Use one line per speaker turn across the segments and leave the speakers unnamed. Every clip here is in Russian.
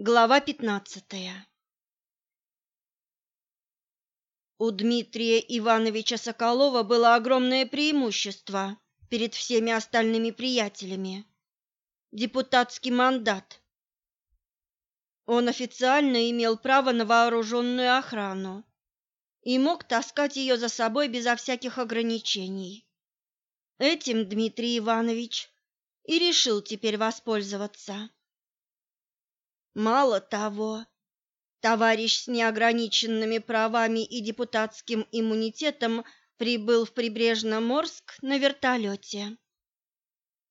Глава пятнадцатая У Дмитрия Ивановича Соколова было огромное преимущество перед всеми остальными приятелями – депутатский мандат. Он официально имел право на вооруженную охрану и мог таскать ее за собой безо всяких ограничений. Этим Дмитрий Иванович и решил теперь воспользоваться. Мало того, товарищ с неограниченными правами и депутатским иммунитетом прибыл в Прибрежноморск на вертолете.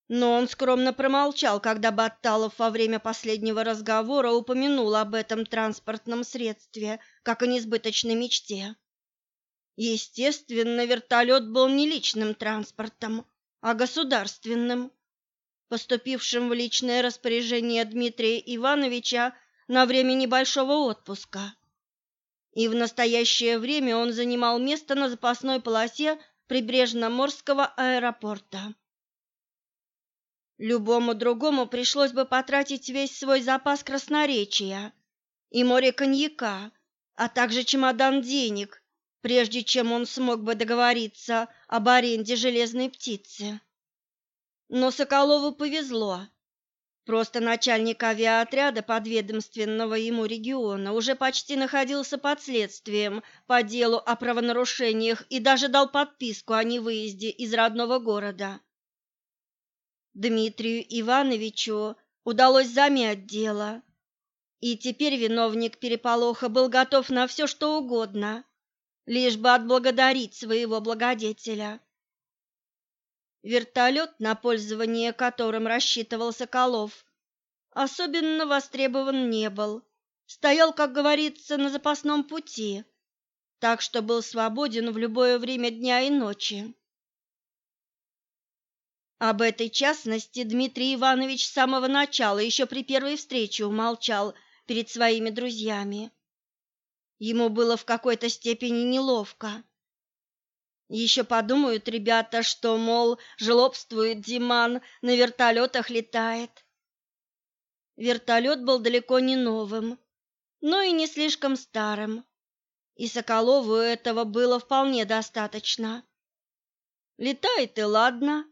Но он скромно промолчал, когда Батталов во время последнего разговора упомянул об этом транспортном средстве, как о несбыточной мечте. Естественно, вертолет был не личным транспортом, а государственным поступившим в личное распоряжение Дмитрия Ивановича на время небольшого отпуска. И в настоящее время он занимал место на запасной полосе Прибрежно-Морского аэропорта. Любому другому пришлось бы потратить весь свой запас красноречия и море коньяка, а также чемодан денег, прежде чем он смог бы договориться об аренде железной птицы. Но Соколову повезло. Просто начальник авиаотряда подведомственного ему региона уже почти находился под следствием по делу о правонарушениях и даже дал подписку о невыезде из родного города. Дмитрию Ивановичу удалось замять дело, и теперь виновник переполоха был готов на все, что угодно, лишь бы отблагодарить своего благодетеля. Вертолет, на пользование которым рассчитывал Соколов, особенно востребован не был. Стоял, как говорится, на запасном пути, так что был свободен в любое время дня и ночи. Об этой частности Дмитрий Иванович с самого начала, еще при первой встрече, умолчал перед своими друзьями. Ему было в какой-то степени неловко. Еще подумают ребята, что, мол, жлобствует Диман, на вертолетах летает. Вертолет был далеко не новым, но и не слишком старым, и Соколову этого было вполне достаточно. Летает и ладно.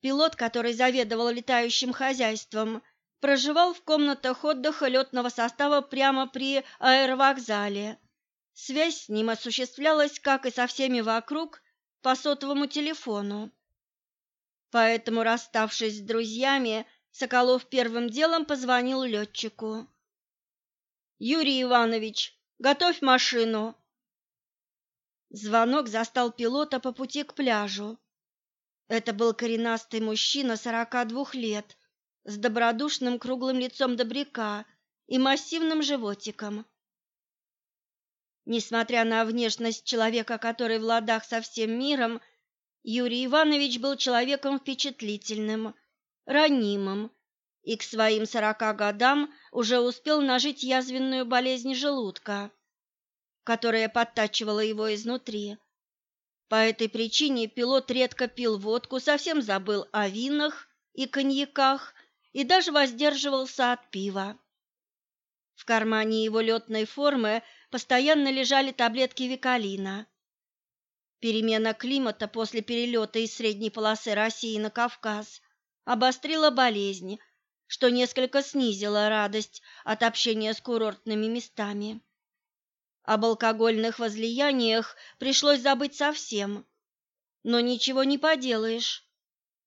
Пилот, который заведовал летающим хозяйством, проживал в комнатах отдыха летного состава прямо при аэровокзале Связь с ним осуществлялась, как и со всеми вокруг, по сотовому телефону. Поэтому, расставшись с друзьями, Соколов первым делом позвонил летчику. «Юрий Иванович, готовь машину!» Звонок застал пилота по пути к пляжу. Это был коренастый мужчина сорока двух лет, с добродушным круглым лицом добряка и массивным животиком. Несмотря на внешность человека, который в ладах со всем миром, Юрий Иванович был человеком впечатлительным, ранимым и к своим сорока годам уже успел нажить язвенную болезнь желудка, которая подтачивала его изнутри. По этой причине пилот редко пил водку, совсем забыл о винах и коньяках и даже воздерживался от пива. В кармане его летной формы постоянно лежали таблетки Викалина. Перемена климата после перелета из средней полосы России на Кавказ обострила болезнь, что несколько снизило радость от общения с курортными местами. Об алкогольных возлияниях пришлось забыть совсем. Но ничего не поделаешь.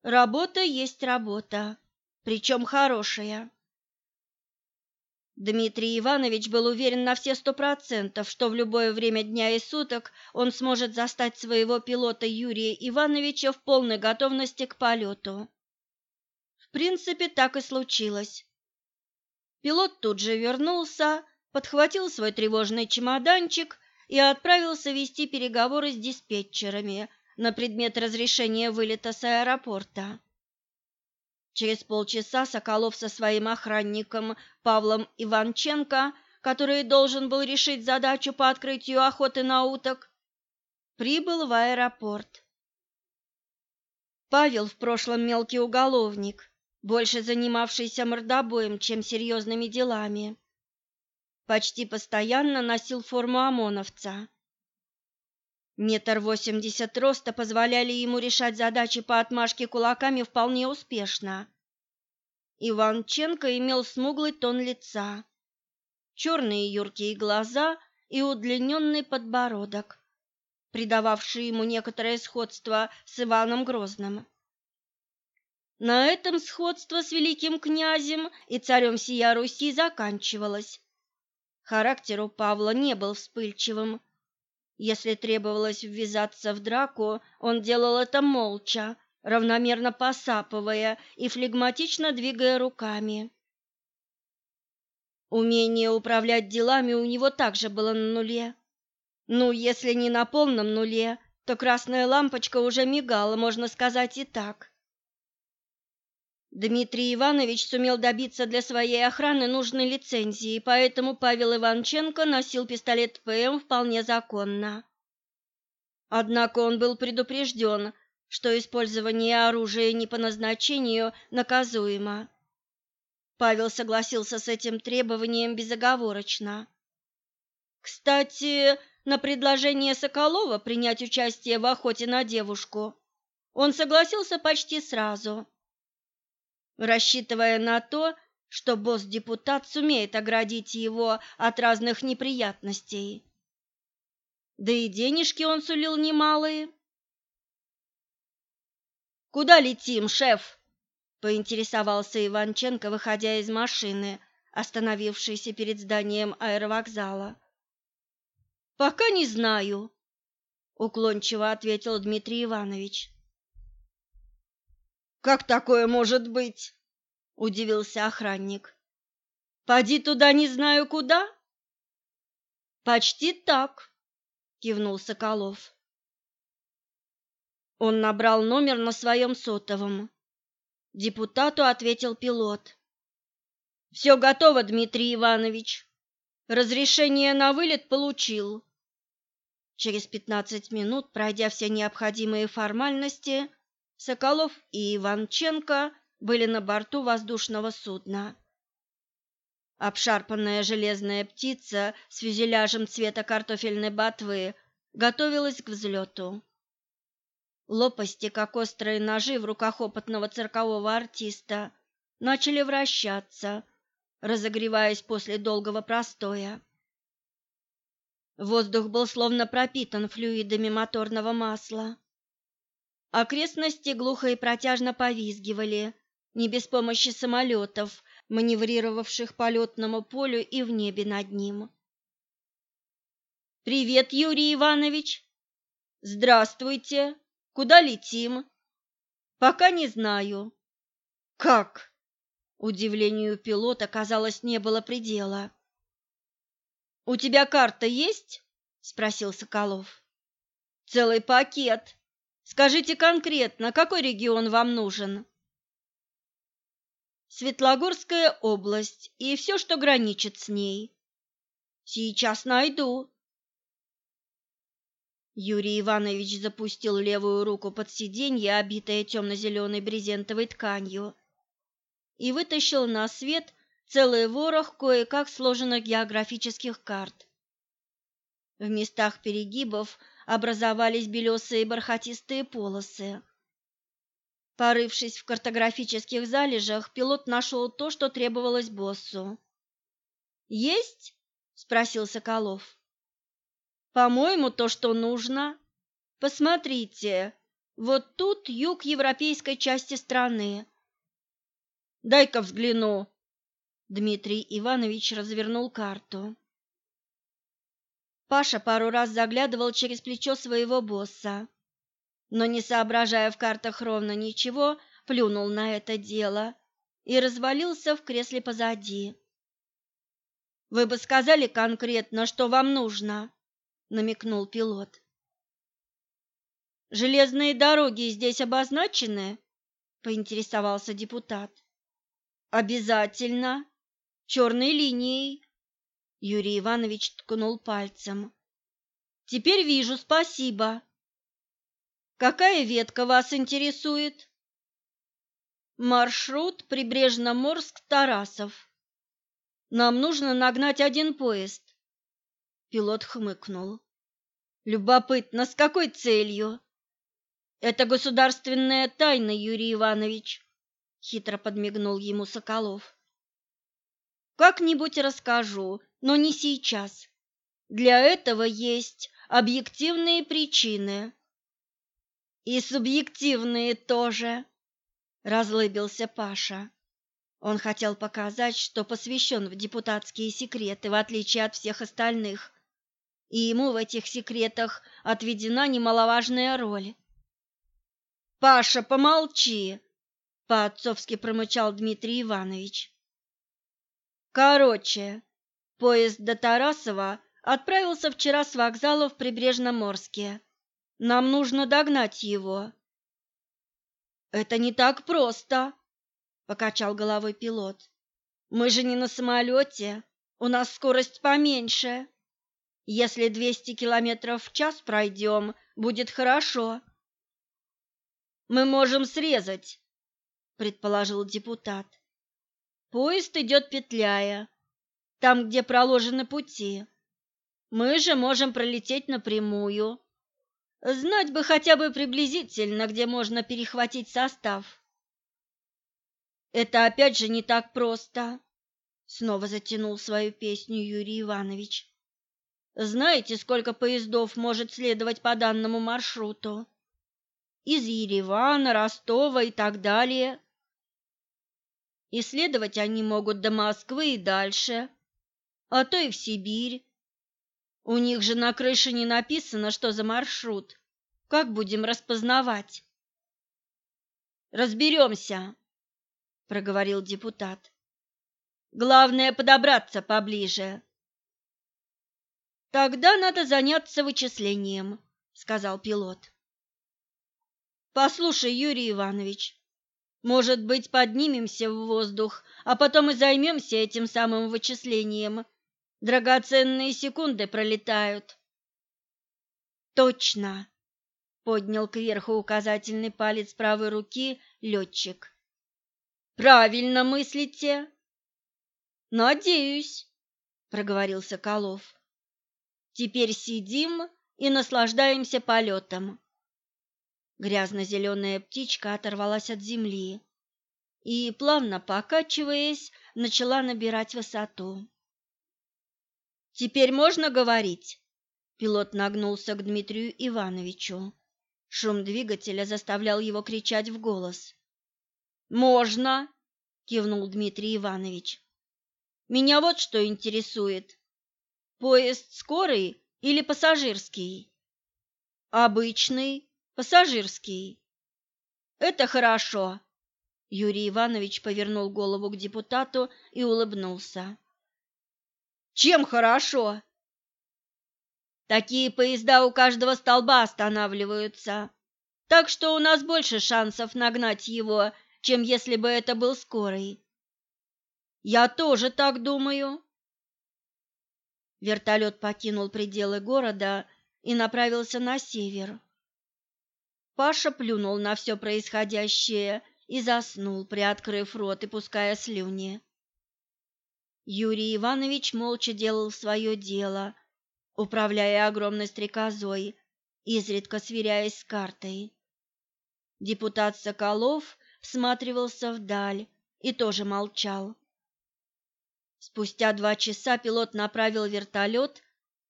Работа есть работа, причем хорошая. Дмитрий Иванович был уверен на все сто процентов, что в любое время дня и суток он сможет застать своего пилота Юрия Ивановича в полной готовности к полету. В принципе, так и случилось. Пилот тут же вернулся, подхватил свой тревожный чемоданчик и отправился вести переговоры с диспетчерами на предмет разрешения вылета с аэропорта. Через полчаса Соколов со своим охранником Павлом Иванченко, который должен был решить задачу по открытию охоты на уток, прибыл в аэропорт. Павел в прошлом мелкий уголовник больше занимавшийся мордобоем, чем серьезными делами. Почти постоянно носил форму ОМОНовца. Метр восемьдесят роста позволяли ему решать задачи по отмашке кулаками вполне успешно. Иванченко имел смуглый тон лица, черные юркие глаза и удлиненный подбородок, придававшие ему некоторое сходство с Иваном Грозным. На этом сходство с великим князем и царем сия Руси заканчивалось. Характер у Павла не был вспыльчивым. Если требовалось ввязаться в драку, он делал это молча, равномерно посапывая и флегматично двигая руками. Умение управлять делами у него также было на нуле. Ну, если не на полном нуле, то красная лампочка уже мигала, можно сказать и так. Дмитрий Иванович сумел добиться для своей охраны нужной лицензии, поэтому Павел Иванченко носил пистолет ПМ вполне законно. Однако он был предупрежден, что использование оружия не по назначению наказуемо. Павел согласился с этим требованием безоговорочно. Кстати, на предложение Соколова принять участие в охоте на девушку он согласился почти сразу – рассчитывая на то, что босс-депутат сумеет оградить его от разных неприятностей. Да и денежки он сулил немалые. «Куда летим, шеф?» — поинтересовался Иванченко, выходя из машины, остановившейся перед зданием аэровокзала. «Пока не знаю», — уклончиво ответил Дмитрий Иванович. Как такое может быть? удивился охранник. Поди туда не знаю куда? Почти так, кивнул Соколов. Он набрал номер на своем сотовом. Депутату ответил пилот. «Все готово, Дмитрий Иванович. Разрешение на вылет получил. Через пятнадцать минут, пройдя все необходимые формальности, Соколов и Иванченко были на борту воздушного судна. Обшарпанная железная птица с фюзеляжем цвета картофельной ботвы готовилась к взлету. Лопасти, как острые ножи в руках опытного циркового артиста, начали вращаться, разогреваясь после долгого простоя. Воздух был словно пропитан флюидами моторного масла. Окрестности глухо и протяжно повизгивали, не без помощи самолетов, маневрировавших по летному полю и в небе над ним. «Привет, Юрий Иванович!» «Здравствуйте! Куда летим?» «Пока не знаю». «Как?» Удивлению пилота, казалось, не было предела. «У тебя карта есть?» — спросил Соколов. «Целый пакет», Скажите конкретно, какой регион вам нужен? Светлогорская область и все, что граничит с ней. Сейчас найду. Юрий Иванович запустил левую руку под сиденье, обитое темно-зеленой брезентовой тканью, и вытащил на свет целый ворох кое-как сложенных географических карт. В местах перегибов образовались белесые бархатистые полосы. Порывшись в картографических залежах, пилот нашел то, что требовалось боссу. «Есть?» — спросил Соколов. «По-моему, то, что нужно. Посмотрите, вот тут юг европейской части страны». «Дай-ка взгляну». Дмитрий Иванович развернул карту. Паша пару раз заглядывал через плечо своего босса, но, не соображая в картах ровно ничего, плюнул на это дело и развалился в кресле позади. «Вы бы сказали конкретно, что вам нужно», — намекнул пилот. «Железные дороги здесь обозначены?» — поинтересовался депутат. «Обязательно. Черной линией», Юрий Иванович ткнул пальцем. Теперь вижу, спасибо. Какая ветка вас интересует? Маршрут Прибрежноморск-Тарасов. Нам нужно нагнать один поезд. Пилот хмыкнул. Любопытно, с какой целью? Это государственная тайна, Юрий Иванович, хитро подмигнул ему Соколов. Как-нибудь расскажу, но не сейчас. Для этого есть объективные причины. И субъективные тоже, разлыбился Паша. Он хотел показать, что посвящен в депутатские секреты, в отличие от всех остальных, и ему в этих секретах отведена немаловажная роль. «Паша, помолчи!» — по-отцовски промычал Дмитрий Иванович. «Короче, поезд до Тарасова отправился вчера с вокзала в Прибрежноморске. Нам нужно догнать его». «Это не так просто», — покачал головой пилот. «Мы же не на самолете, у нас скорость поменьше». Если двести километров в час пройдем, будет хорошо. Мы можем срезать, предположил депутат. Поезд идет петляя, там, где проложены пути. Мы же можем пролететь напрямую. Знать бы хотя бы приблизительно, где можно перехватить состав. Это опять же не так просто, снова затянул свою песню Юрий Иванович. Знаете, сколько поездов может следовать по данному маршруту? Из Еревана, Ростова и так далее. Исследовать они могут до Москвы и дальше, а то и в Сибирь. У них же на крыше не написано, что за маршрут. Как будем распознавать? Разберемся, проговорил депутат. Главное подобраться поближе. Тогда надо заняться вычислением, сказал пилот. Послушай, Юрий Иванович, может быть, поднимемся в воздух, а потом и займемся этим самым вычислением. Драгоценные секунды пролетают. Точно, поднял кверху указательный палец правой руки летчик. Правильно мыслите. Надеюсь, проговорил Соколов. Теперь сидим и наслаждаемся полетом. Грязно-зеленая птичка оторвалась от земли и, плавно покачиваясь, начала набирать высоту. «Теперь можно говорить?» Пилот нагнулся к Дмитрию Ивановичу. Шум двигателя заставлял его кричать в голос. «Можно!» — кивнул Дмитрий Иванович. «Меня вот что интересует. Поезд скорый или пассажирский? Обычный, пассажирский. Это хорошо. Юрий Иванович повернул голову к депутату и улыбнулся. Чем хорошо? Такие поезда у каждого столба останавливаются. Так что у нас больше шансов нагнать его, чем если бы это был скорый. Я тоже так думаю. Вертолет покинул пределы города и направился на север. Паша плюнул на все происходящее и заснул, приоткрыв рот и пуская слюни. Юрий Иванович молча делал свое дело, управляя огромной стрекозой, изредка сверяясь с картой. Депутат Соколов всматривался вдаль и тоже молчал. Спустя два часа пилот направил вертолет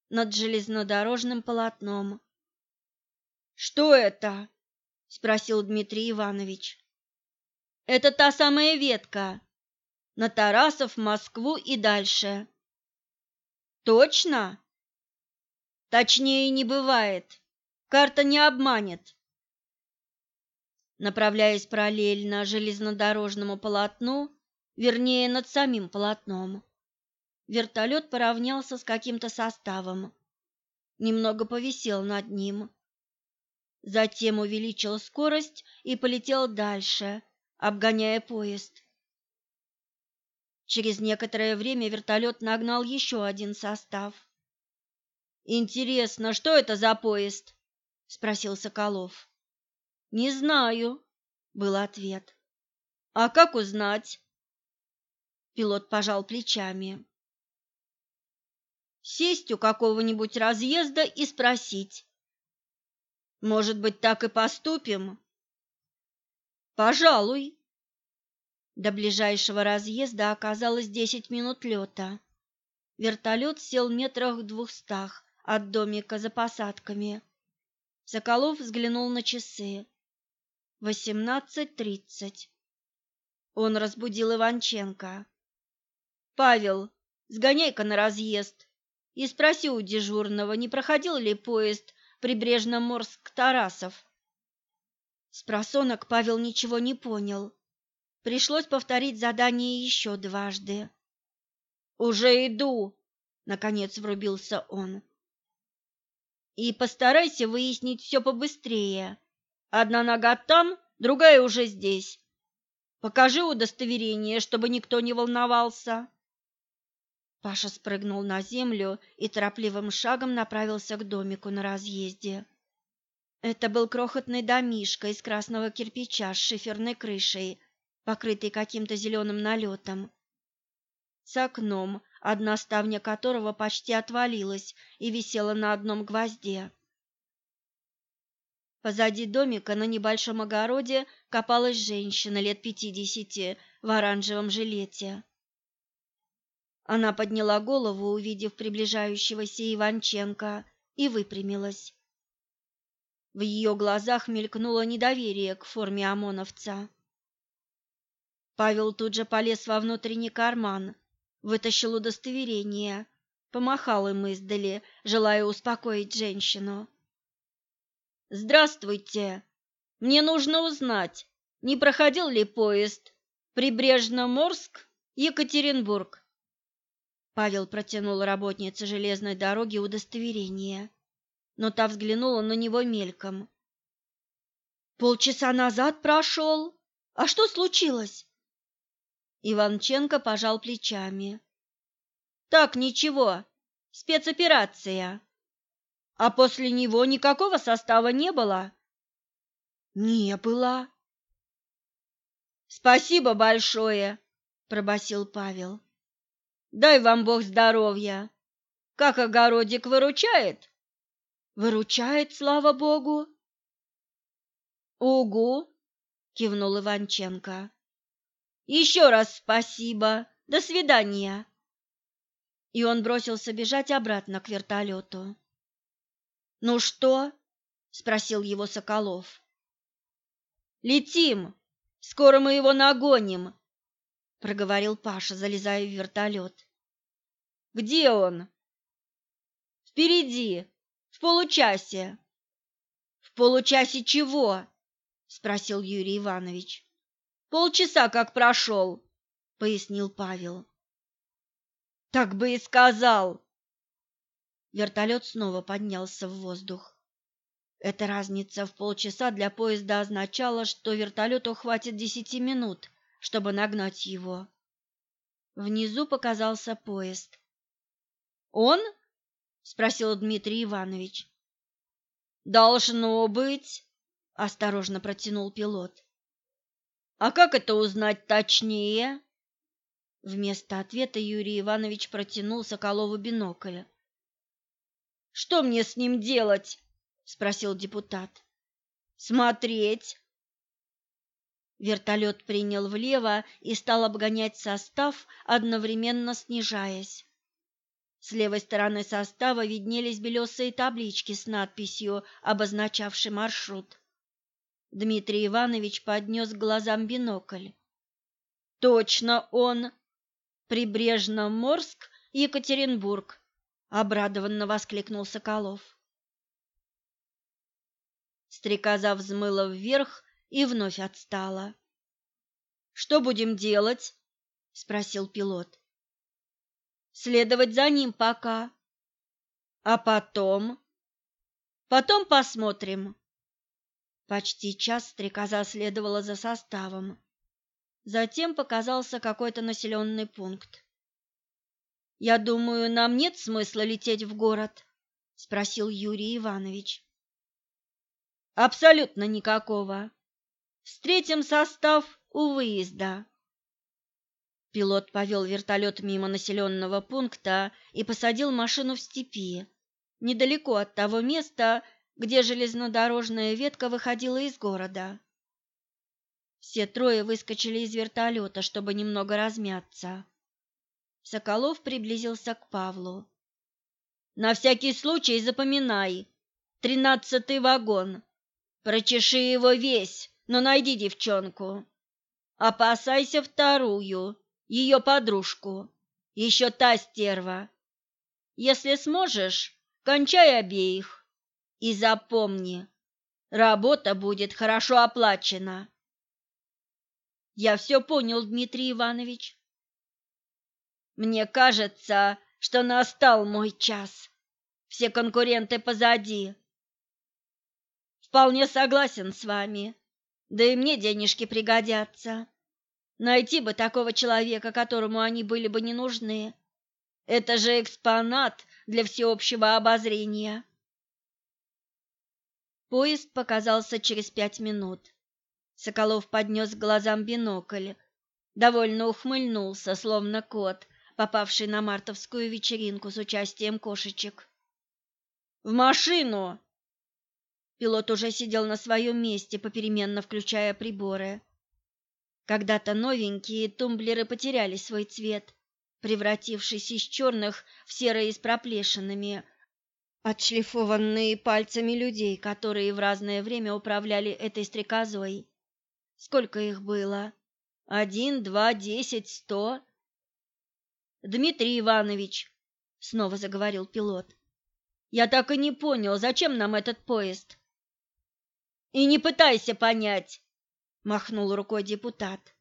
над железнодорожным полотном. «Что это?» — спросил Дмитрий Иванович. «Это та самая ветка. На Тарасов, Москву и дальше». «Точно?» «Точнее не бывает. Карта не обманет». Направляясь параллельно железнодорожному полотну, вернее, над самим полотном. Вертолет поравнялся с каким-то составом, немного повисел над ним. Затем увеличил скорость и полетел дальше, обгоняя поезд. Через некоторое время вертолет нагнал еще один состав. «Интересно, что это за поезд?» — спросил Соколов. «Не знаю», — был ответ. А как узнать? Пилот пожал плечами. Сесть у какого-нибудь разъезда и спросить. Может быть, так и поступим? Пожалуй. До ближайшего разъезда оказалось десять минут лета. Вертолет сел метрах в двухстах от домика за посадками. Соколов взглянул на часы. Восемнадцать тридцать. Он разбудил Иванченко. «Павел, сгоняй-ка на разъезд и спроси у дежурного, не проходил ли поезд Прибрежно-Морск-Тарасов». С просонок Павел ничего не понял. Пришлось повторить задание еще дважды. «Уже иду!» — наконец врубился он. «И постарайся выяснить все побыстрее. Одна нога там, другая уже здесь. Покажи удостоверение, чтобы никто не волновался». Паша спрыгнул на землю и торопливым шагом направился к домику на разъезде. Это был крохотный домишко из красного кирпича с шиферной крышей, покрытый каким-то зеленым налетом. С окном, одна ставня которого почти отвалилась и висела на одном гвозде. Позади домика на небольшом огороде копалась женщина лет пятидесяти в оранжевом жилете. Она подняла голову, увидев приближающегося Иванченко, и выпрямилась. В ее глазах мелькнуло недоверие к форме ОМОНовца. Павел тут же полез во внутренний карман, вытащил удостоверение, помахал им издали, желая успокоить женщину. «Здравствуйте! Мне нужно узнать, не проходил ли поезд Прибрежно-Морск, Екатеринбург?» Павел протянул работнице железной дороги удостоверение но та взглянула на него мельком. «Полчаса назад прошел. А что случилось?» Иванченко пожал плечами. «Так, ничего. Спецоперация. А после него никакого состава не было?» «Не было». «Спасибо большое», — пробасил Павел. «Дай вам Бог здоровья. Как огородик выручает?» Выручает, слава богу. Угу, кивнул Иванченко. Еще раз спасибо. До свидания. И он бросился бежать обратно к вертолету. Ну что? спросил его Соколов. Летим. Скоро мы его нагоним, проговорил Паша, залезая в вертолет. Где он? Впереди, в получасе. В получасе чего? спросил Юрий Иванович. Полчаса как прошел, пояснил Павел. Так бы и сказал. Вертолет снова поднялся в воздух. Эта разница в полчаса для поезда означала, что вертолету хватит десяти минут, чтобы нагнать его. Внизу показался поезд. «Он?» спросил Дмитрий Иванович. Должно быть, осторожно протянул пилот. А как это узнать точнее? Вместо ответа Юрий Иванович протянул Соколову бинокль. Что мне с ним делать? спросил депутат. Смотреть. Вертолет принял влево и стал обгонять состав, одновременно снижаясь. С левой стороны состава виднелись белесые таблички с надписью, обозначавшей маршрут. Дмитрий Иванович поднес к глазам бинокль. «Точно он! Прибрежно-Морск, Екатеринбург!» — обрадованно воскликнул Соколов. Стрекоза взмыла вверх и вновь отстала. «Что будем делать?» — спросил пилот следовать за ним пока. А потом? Потом посмотрим. Почти час стрекоза следовала за составом. Затем показался какой-то населенный пункт. «Я думаю, нам нет смысла лететь в город?» — спросил Юрий Иванович. «Абсолютно никакого. Встретим состав у выезда. Пилот повел вертолет мимо населенного пункта и посадил машину в степи, недалеко от того места, где железнодорожная ветка выходила из города. Все трое выскочили из вертолета, чтобы немного размяться. Соколов приблизился к Павлу. «На всякий случай запоминай. Тринадцатый вагон. Прочеши его весь, но найди девчонку. Опасайся вторую, ее подружку, еще та стерва. Если сможешь, кончай обеих. И запомни, работа будет хорошо оплачена. Я все понял, Дмитрий Иванович. Мне кажется, что настал мой час. Все конкуренты позади. Вполне согласен с вами. Да и мне денежки пригодятся. Найти бы такого человека, которому они были бы не нужны. Это же экспонат для всеобщего обозрения. Поезд показался через пять минут. Соколов поднес к глазам бинокль, довольно ухмыльнулся, словно кот, попавший на мартовскую вечеринку с участием кошечек. «В машину!» Пилот уже сидел на своем месте, попеременно включая приборы. Когда-то новенькие тумблеры потеряли свой цвет, превратившись из черных в серые с проплешинами, отшлифованные пальцами людей, которые в разное время управляли этой стрекозой. Сколько их было? Один, два, десять, сто? Дмитрий Иванович, снова заговорил пилот. Я так и не понял, зачем нам этот поезд? И не пытайся понять, махнул рукой депутат.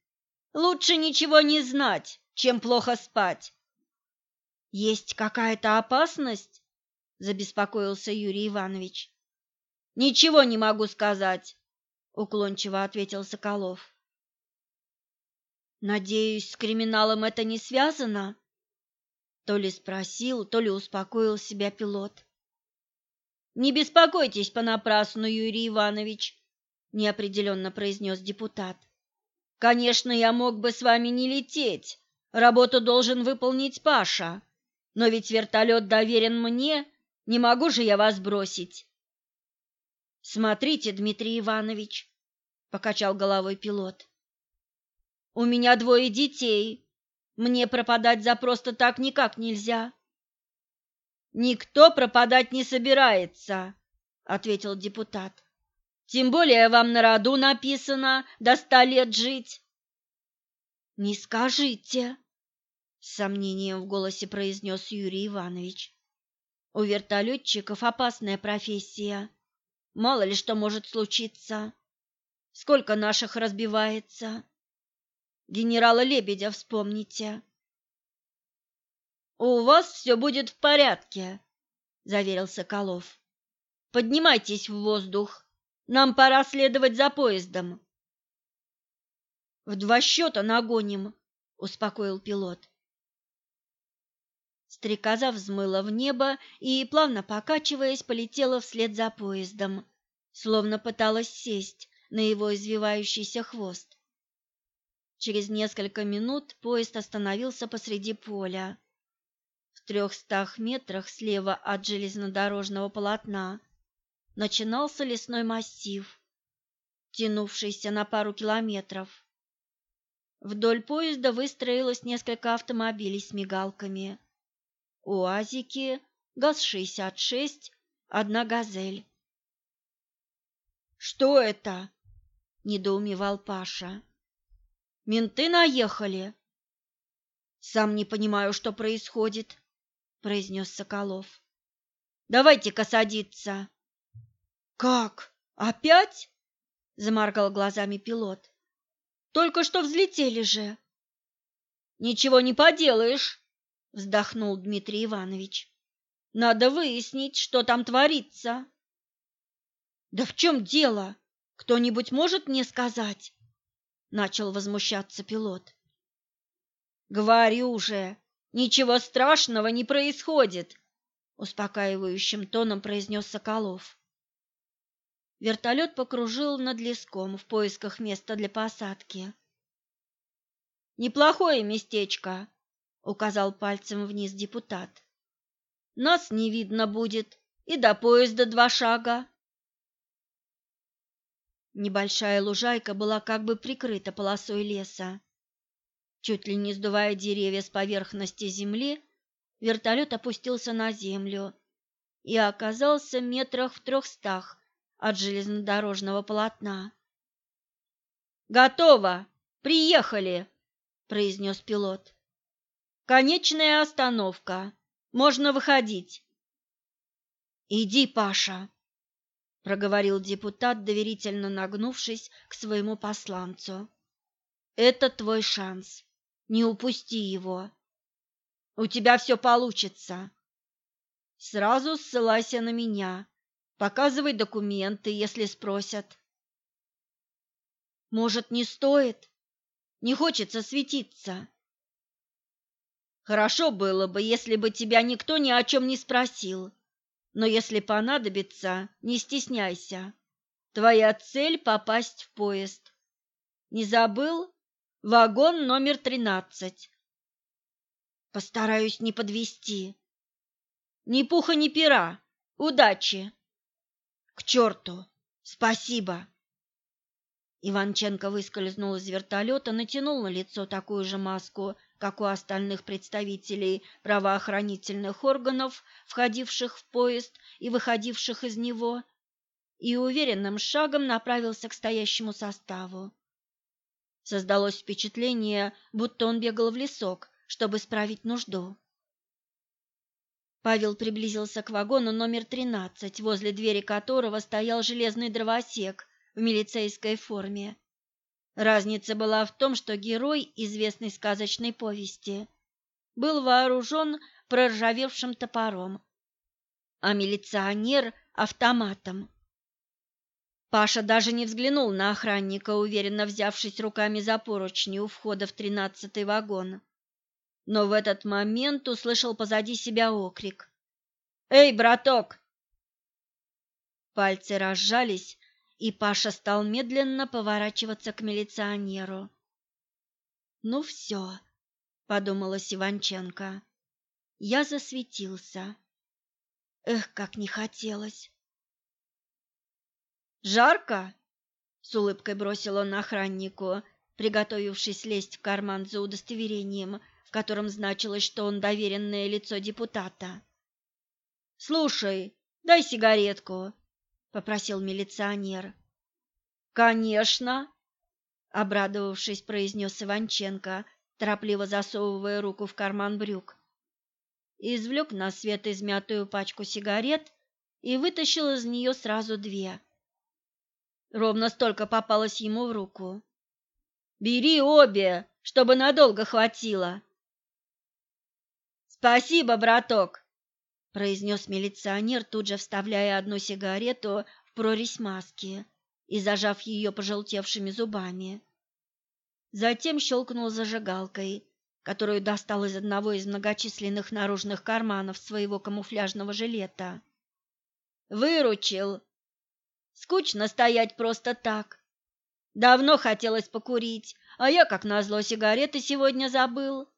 Лучше ничего не знать, чем плохо спать. Есть какая-то опасность? Забеспокоился Юрий Иванович. Ничего не могу сказать, уклончиво ответил Соколов. Надеюсь, с криминалом это не связано? То ли спросил, то ли успокоил себя пилот. Не беспокойтесь понапрасну, Юрий Иванович, неопределенно произнес депутат. Конечно, я мог бы с вами не лететь. Работу должен выполнить Паша. Но ведь вертолет доверен мне, не могу же я вас бросить. Смотрите, Дмитрий Иванович, покачал головой пилот. У меня двое детей. Мне пропадать за просто так никак нельзя. Никто пропадать не собирается, ответил депутат. Тем более вам на роду написано до ста лет жить. Не скажите, с сомнением в голосе произнес Юрий Иванович. У вертолетчиков опасная профессия. Мало ли что может случиться. Сколько наших разбивается. Генерала Лебедя вспомните. У вас все будет в порядке, заверил Соколов. Поднимайтесь в воздух. Нам пора следовать за поездом. В два счета нагоним, успокоил пилот. Стрекоза взмыла в небо и, плавно покачиваясь, полетела вслед за поездом, словно пыталась сесть на его извивающийся хвост. Через несколько минут поезд остановился посреди поля трехстах метрах слева от железнодорожного полотна начинался лесной массив, тянувшийся на пару километров. Вдоль поезда выстроилось несколько автомобилей с мигалками. УАЗики, ГАЗ-66, одна «Газель». «Что это?» – недоумевал Паша. «Менты наехали?» «Сам не понимаю, что происходит», произнес Соколов. Давайте-ка садиться. Как? Опять? заморгал глазами пилот. Только что взлетели же. Ничего не поделаешь, вздохнул Дмитрий Иванович. Надо выяснить, что там творится. Да в чем дело? Кто-нибудь может мне сказать? начал возмущаться пилот. Говорю же, Ничего страшного не происходит, успокаивающим тоном произнес Соколов. Вертолет покружил над леском в поисках места для посадки. Неплохое местечко, указал пальцем вниз депутат. Нас не видно будет, и до поезда два шага. Небольшая лужайка была как бы прикрыта полосой леса. Чуть ли не сдувая деревья с поверхности земли, вертолет опустился на землю и оказался метрах в трехстах от железнодорожного полотна. «Готово! Приехали!» – произнес пилот. «Конечная остановка. Можно выходить». «Иди, Паша!» проговорил депутат, доверительно нагнувшись к своему посланцу. Это твой шанс. Не упусти его. У тебя все получится. Сразу ссылайся на меня. Показывай документы, если спросят. Может, не стоит? Не хочется светиться. Хорошо было бы, если бы тебя никто ни о чем не спросил. Но если понадобится, не стесняйся. Твоя цель — попасть в поезд. Не забыл? Вагон номер тринадцать. Постараюсь не подвести. Ни пуха, ни пера. Удачи. К черту. Спасибо. Иванченко выскользнул из вертолета, натянул на лицо такую же маску, как у остальных представителей правоохранительных органов, входивших в поезд и выходивших из него, и уверенным шагом направился к стоящему составу. Создалось впечатление, будто он бегал в лесок, чтобы справить нужду. Павел приблизился к вагону номер 13, возле двери которого стоял железный дровосек в милицейской форме. Разница была в том, что герой известной сказочной повести был вооружен проржавевшим топором, а милиционер — автоматом. Паша даже не взглянул на охранника, уверенно взявшись руками за поручни у входа в тринадцатый вагон. Но в этот момент услышал позади себя окрик. «Эй, браток!» Пальцы разжались, и Паша стал медленно поворачиваться к милиционеру. «Ну все», — подумала Сиванченко, — «я засветился. Эх, как не хотелось!» «Жарко?» — с улыбкой бросил он охраннику, приготовившись лезть в карман за удостоверением, в котором значилось, что он доверенное лицо депутата. «Слушай, дай сигаретку», — попросил милиционер. «Конечно!» — обрадовавшись, произнес Иванченко, торопливо засовывая руку в карман брюк. Извлек на свет измятую пачку сигарет и вытащил из нее сразу две. Ровно столько попалось ему в руку. «Бери обе, чтобы надолго хватило!» «Спасибо, браток!» Произнес милиционер, тут же вставляя одну сигарету в прорезь маски и зажав ее пожелтевшими зубами. Затем щелкнул зажигалкой, которую достал из одного из многочисленных наружных карманов своего камуфляжного жилета. «Выручил! Скучно стоять просто так. Давно хотелось покурить, а я, как назло, сигареты сегодня забыл».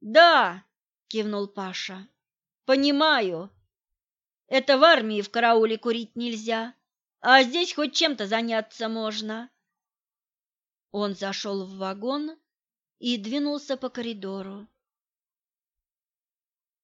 «Да!» — кивнул Паша. Понимаю. Это в армии в карауле курить нельзя, а здесь хоть чем-то заняться можно. Он зашел в вагон и двинулся по коридору.